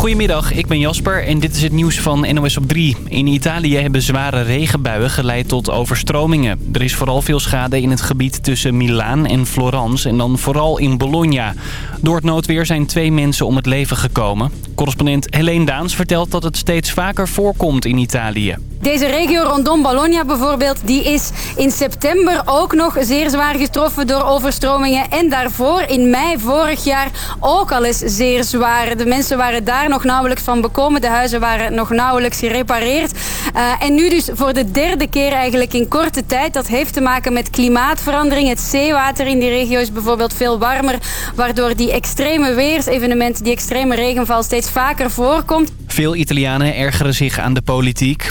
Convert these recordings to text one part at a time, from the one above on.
Goedemiddag, ik ben Jasper en dit is het nieuws van NOS op 3. In Italië hebben zware regenbuien geleid tot overstromingen. Er is vooral veel schade in het gebied tussen Milaan en Florence en dan vooral in Bologna. Door het noodweer zijn twee mensen om het leven gekomen. Correspondent Helene Daans vertelt dat het steeds vaker voorkomt in Italië. Deze regio rondom Bologna bijvoorbeeld, die is in september ook nog zeer zwaar getroffen door overstromingen. En daarvoor in mei vorig jaar ook al eens zeer zwaar. De mensen waren daar nog nauwelijks van bekomen. De huizen waren nog nauwelijks gerepareerd. Uh, en nu dus voor de derde keer eigenlijk in korte tijd. Dat heeft te maken met klimaatverandering. Het zeewater in die regio is bijvoorbeeld veel warmer. Waardoor die extreme weersevenementen, die extreme regenval steeds vaker voorkomt. Veel Italianen ergeren zich aan de politiek.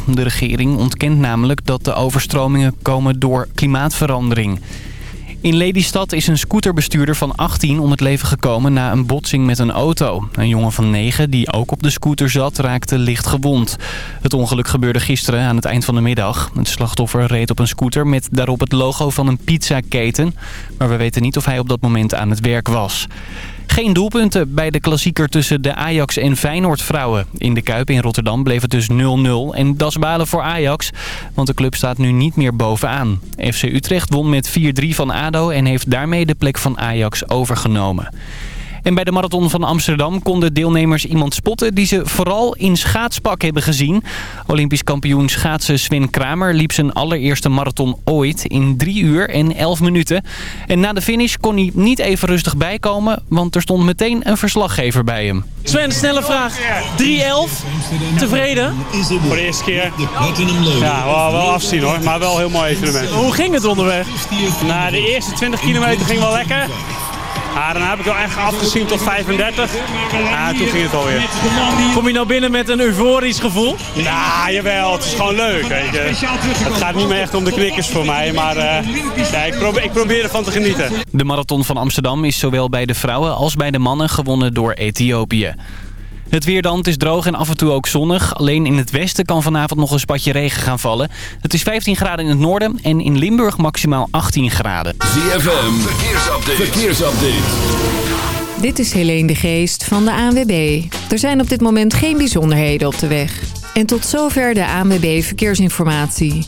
Ontkent namelijk dat de overstromingen komen door klimaatverandering. In Lelystad is een scooterbestuurder van 18 om het leven gekomen na een botsing met een auto. Een jongen van 9 die ook op de scooter zat raakte licht gewond. Het ongeluk gebeurde gisteren aan het eind van de middag. Het slachtoffer reed op een scooter met daarop het logo van een pizzaketen. Maar we weten niet of hij op dat moment aan het werk was. Geen doelpunten bij de klassieker tussen de Ajax en Feyenoord vrouwen. In de Kuip in Rotterdam bleef het dus 0-0. En dat is balen voor Ajax, want de club staat nu niet meer bovenaan. FC Utrecht won met 4-3 van ADO en heeft daarmee de plek van Ajax overgenomen. En bij de Marathon van Amsterdam konden deelnemers iemand spotten die ze vooral in schaatspak hebben gezien. Olympisch kampioen schaatsen Sven Kramer liep zijn allereerste marathon ooit in 3 uur en 11 minuten. En na de finish kon hij niet even rustig bijkomen, want er stond meteen een verslaggever bij hem. Sven, snelle vraag. 3-11. Tevreden? Voor de eerste keer. Ja, wel, wel afzien hoor, maar wel een heel mooi evenement. Hoe ging het onderweg? Nou, de eerste 20 kilometer ging wel lekker. Ja, dan heb ik wel echt afgezien tot 35. Ja, toen ging het alweer. Kom je nou binnen met een euforisch gevoel? Nou, jawel. Het is gewoon leuk. Weet je. Het gaat niet meer echt om de knikkers voor mij. Maar uh, ja, ik, probeer, ik probeer ervan te genieten. De Marathon van Amsterdam is zowel bij de vrouwen als bij de mannen gewonnen door Ethiopië. Het weer dan, het is droog en af en toe ook zonnig. Alleen in het westen kan vanavond nog een spatje regen gaan vallen. Het is 15 graden in het noorden en in Limburg maximaal 18 graden. ZFM, verkeersupdate. verkeersupdate. Dit is Helene de Geest van de ANWB. Er zijn op dit moment geen bijzonderheden op de weg. En tot zover de ANWB Verkeersinformatie.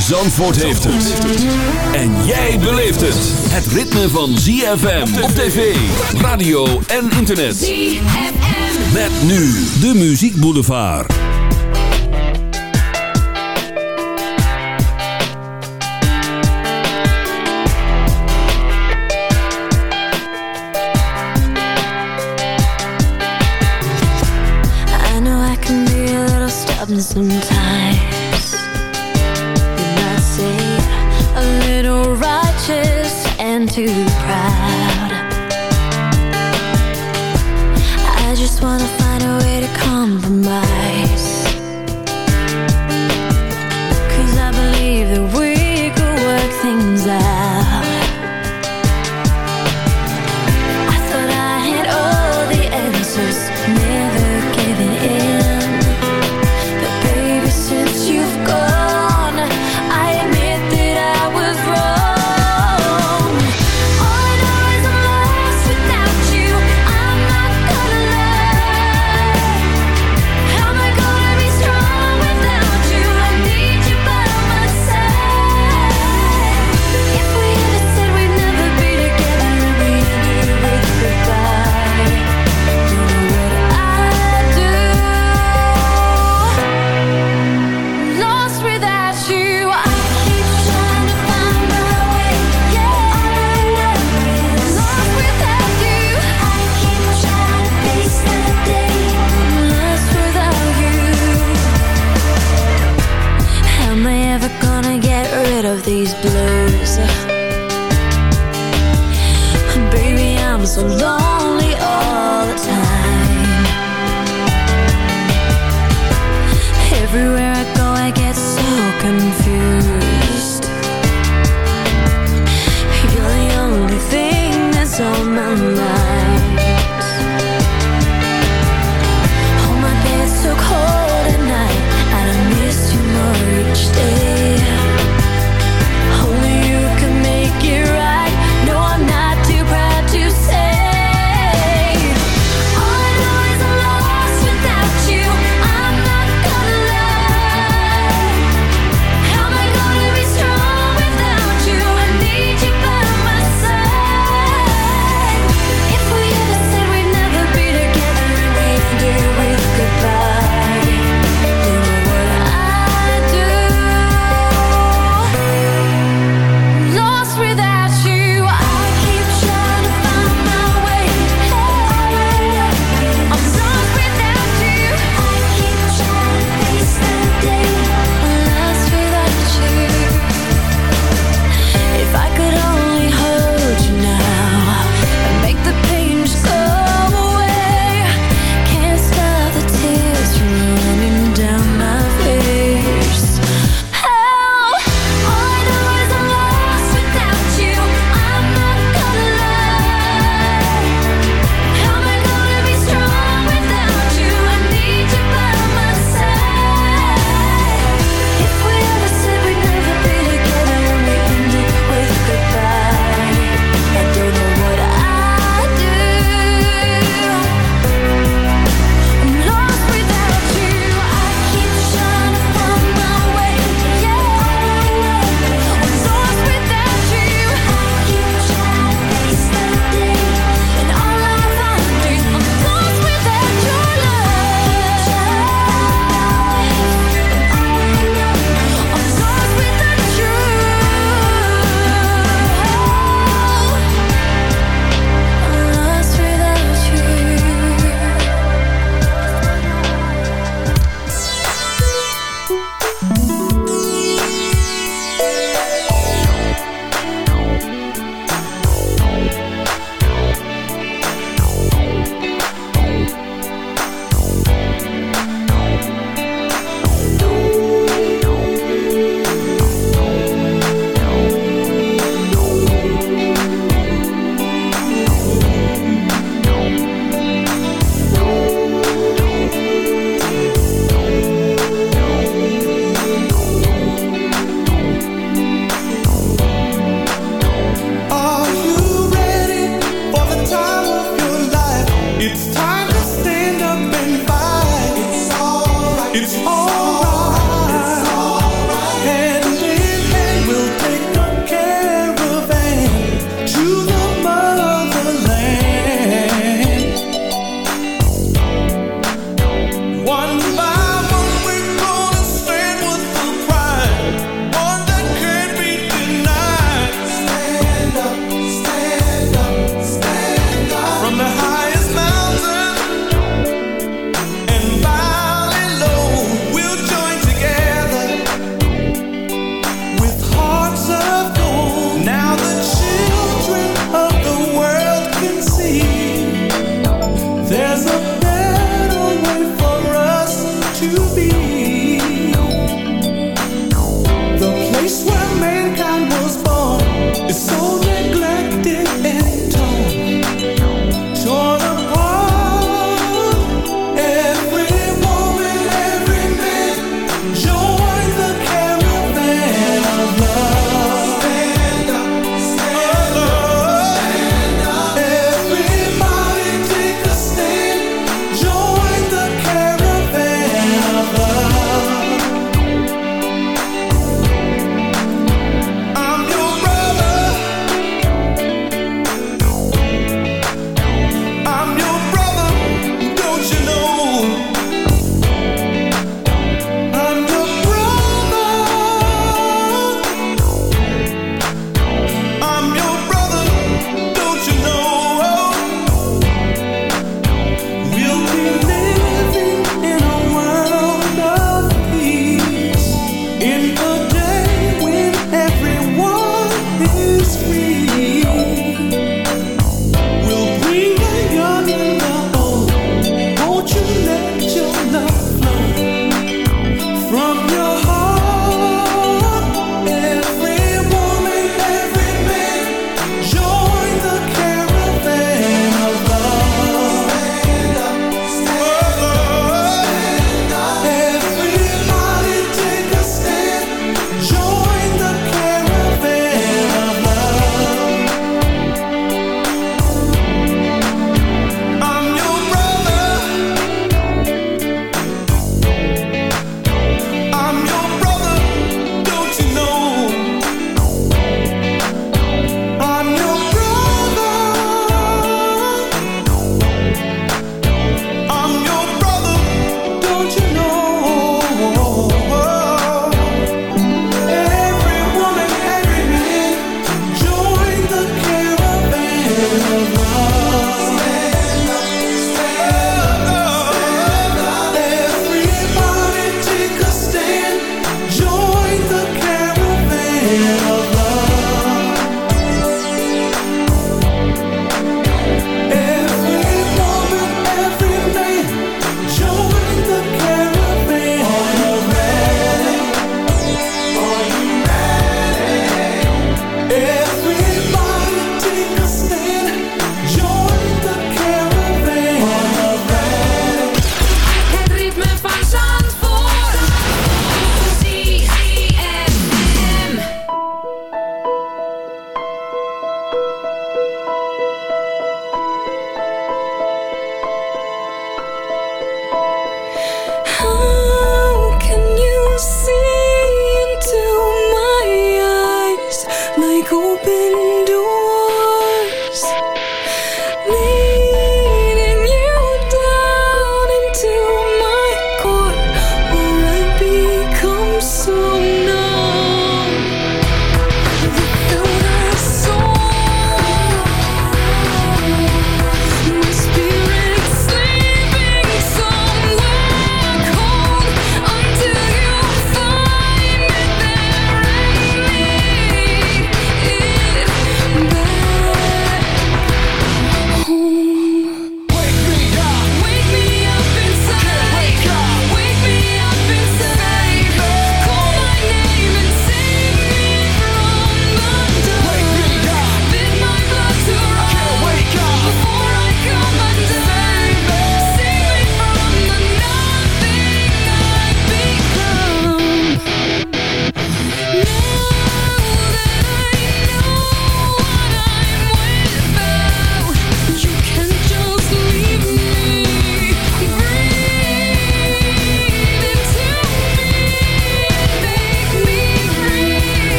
Zandvoort heeft het. En jij beleeft het. Het ritme van ZFM op tv, radio en internet. ZFM. Met nu de Muziek Boulevard. I know I can be a little stubborn sometimes. Too proud. I just wanna find a way to compromise.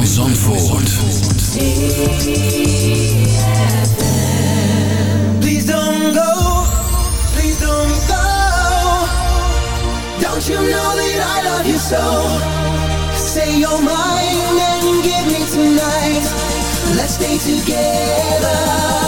van Zandvoort. Please don't go, please don't go. Don't you know that I love you so? Say you're mine and give me tonight. Let's stay together.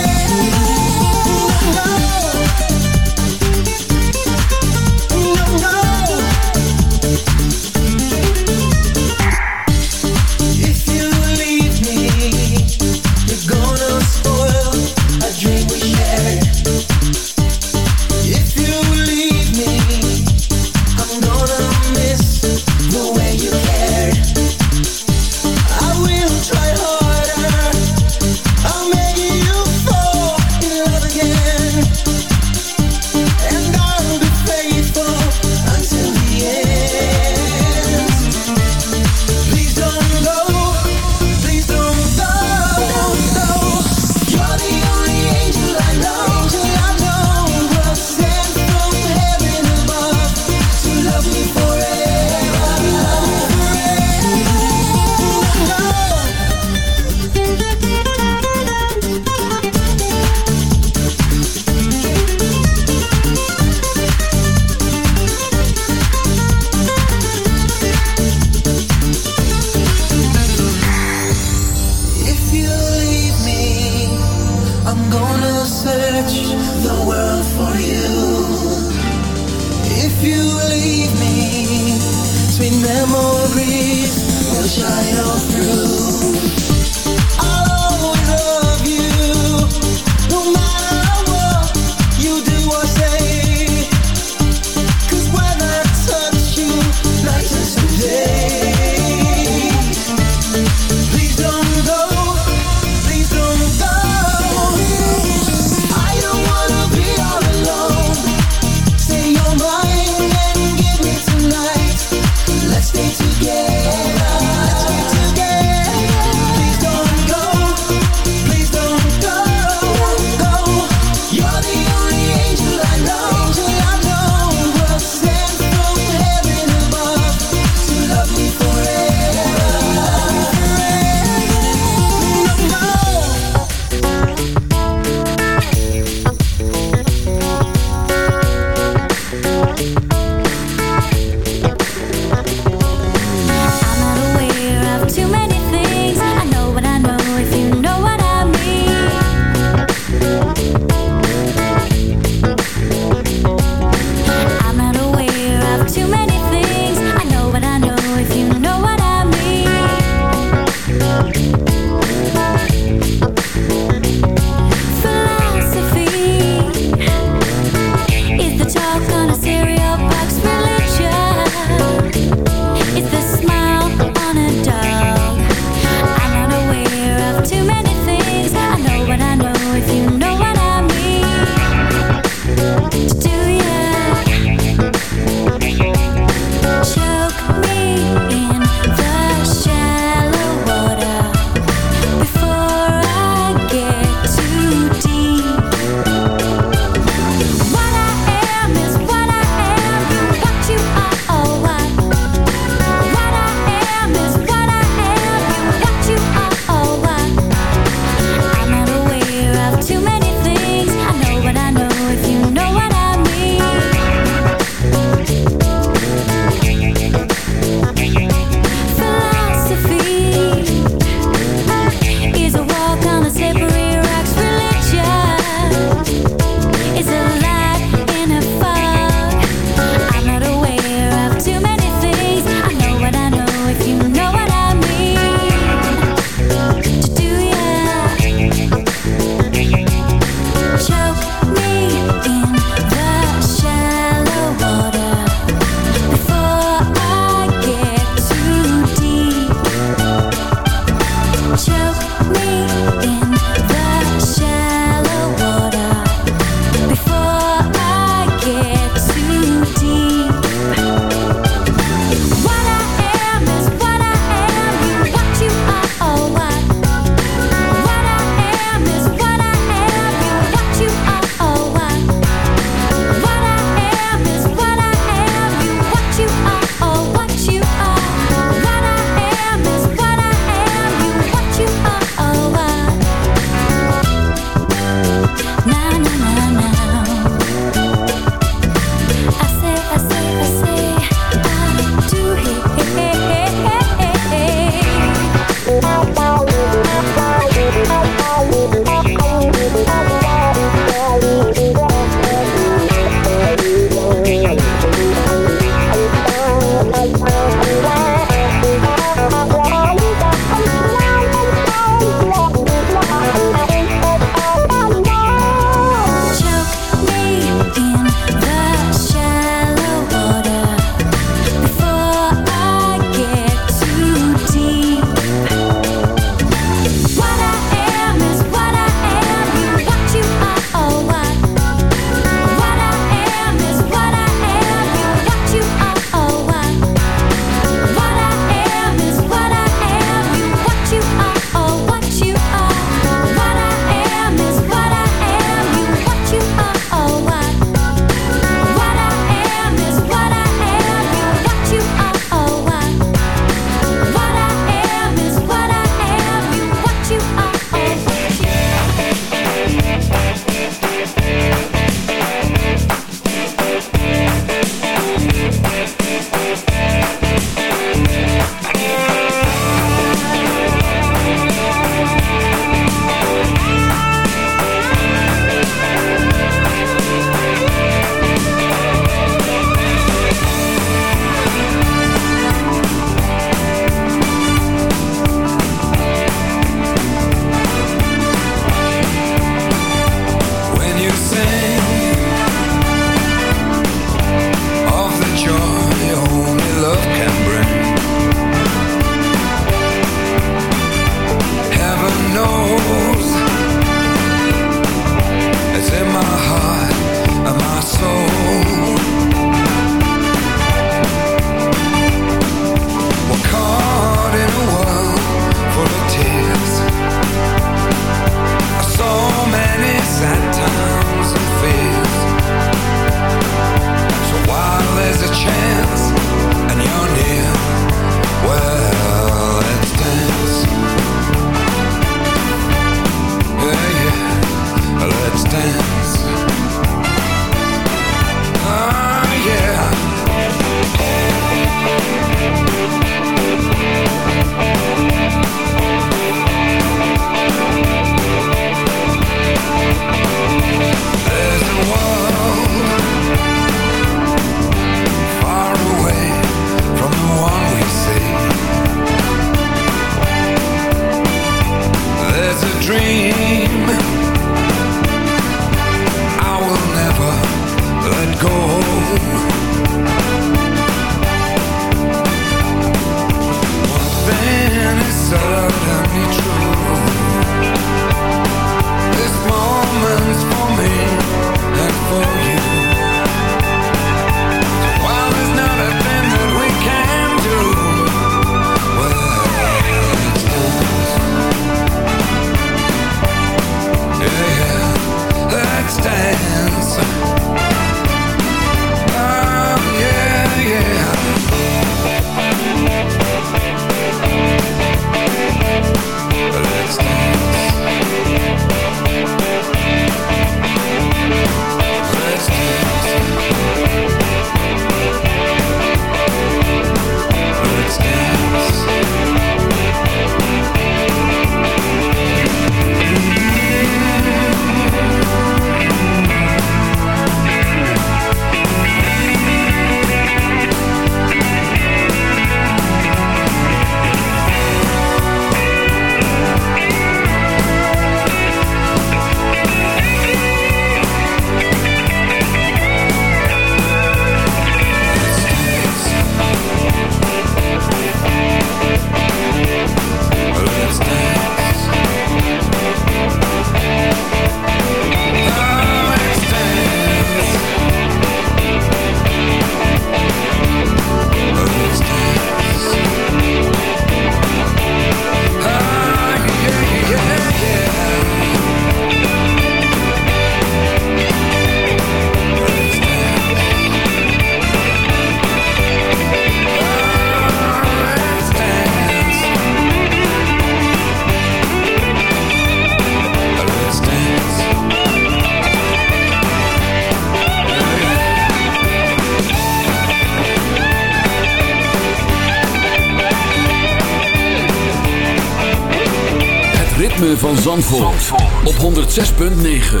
Op 106.9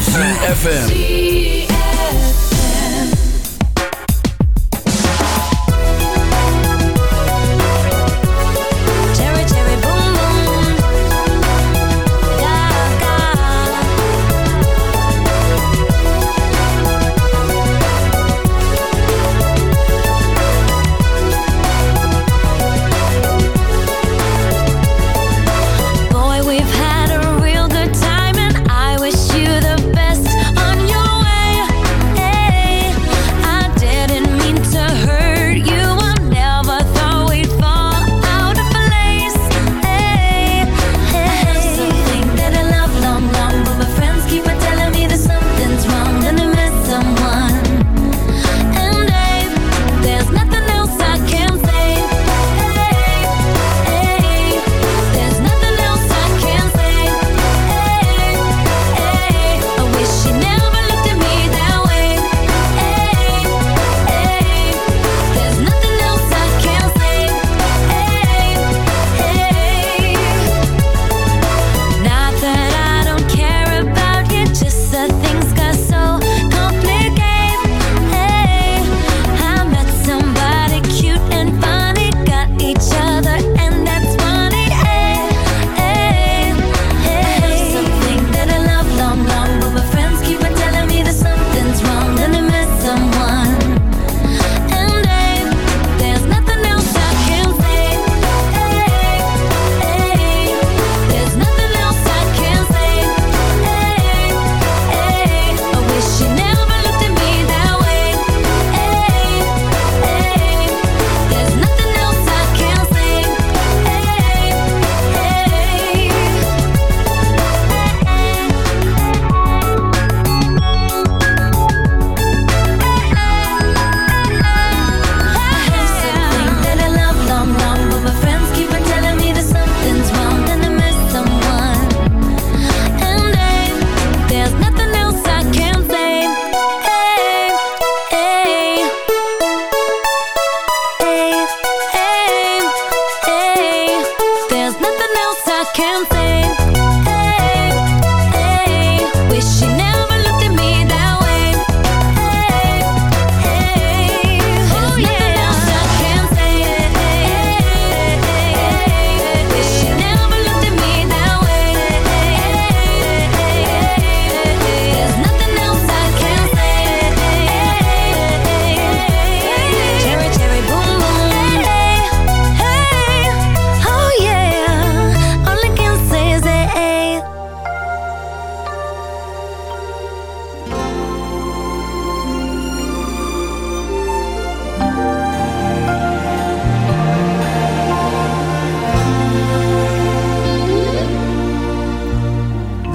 ZFM.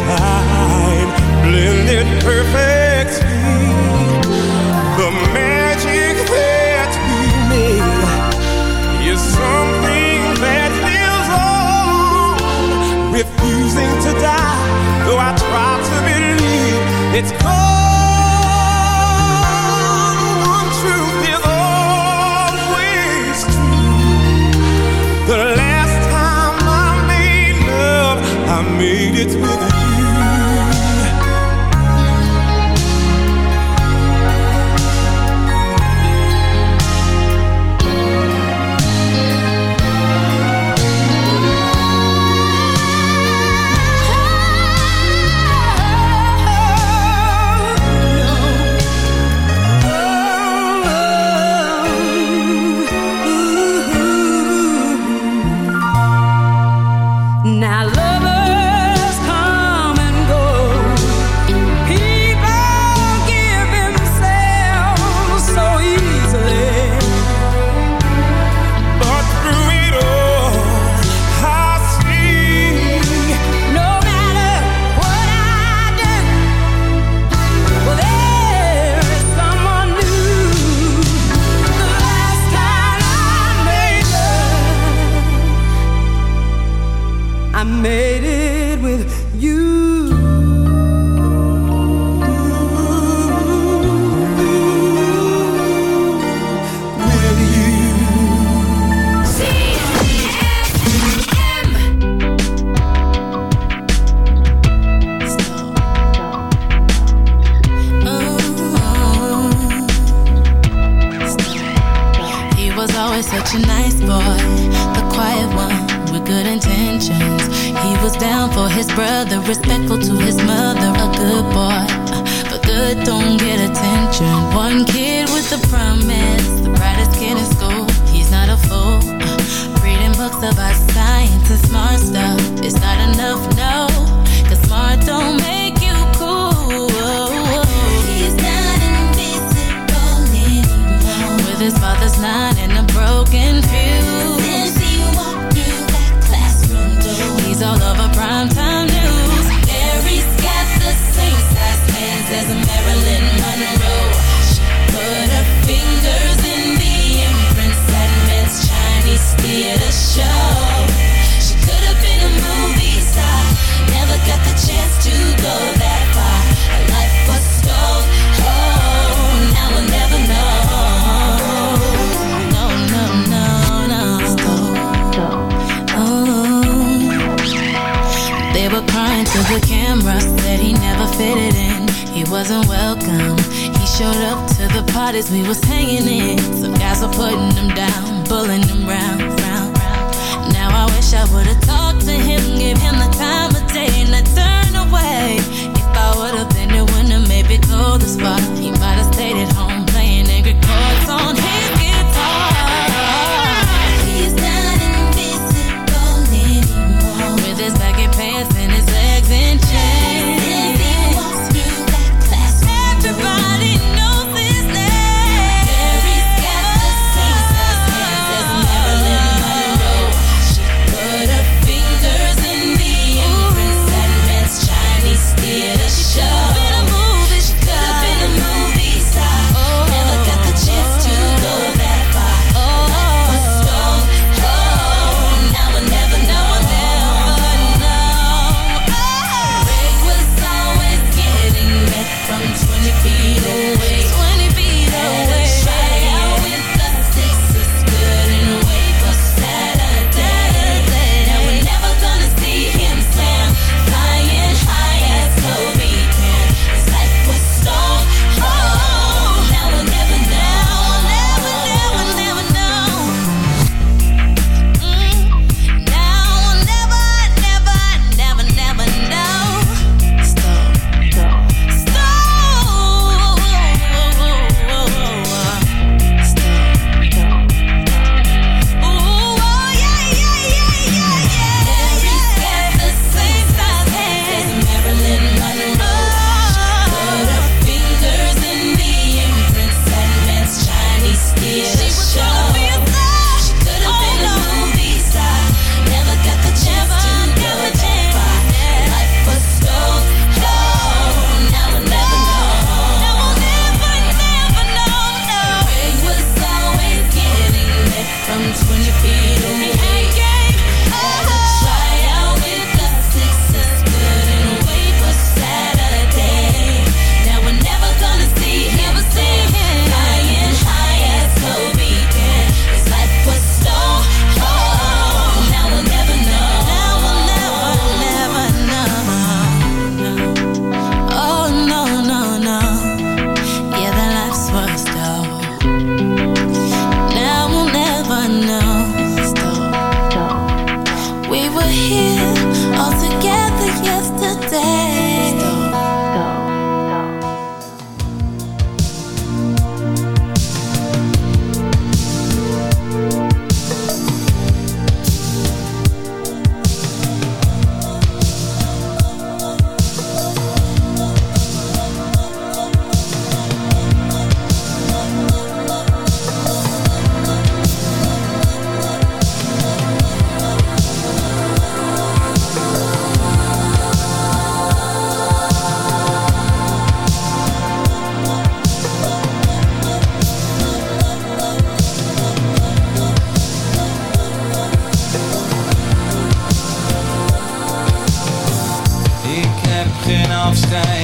time. wasn't welcome. He showed up to the parties we was hanging in. Some guys were putting him down, pulling him round, round, round. Now I wish I would've talked to him, gave him the time of day And I turned away. If I would've been it wouldn't have made me go this far. Wolfstein.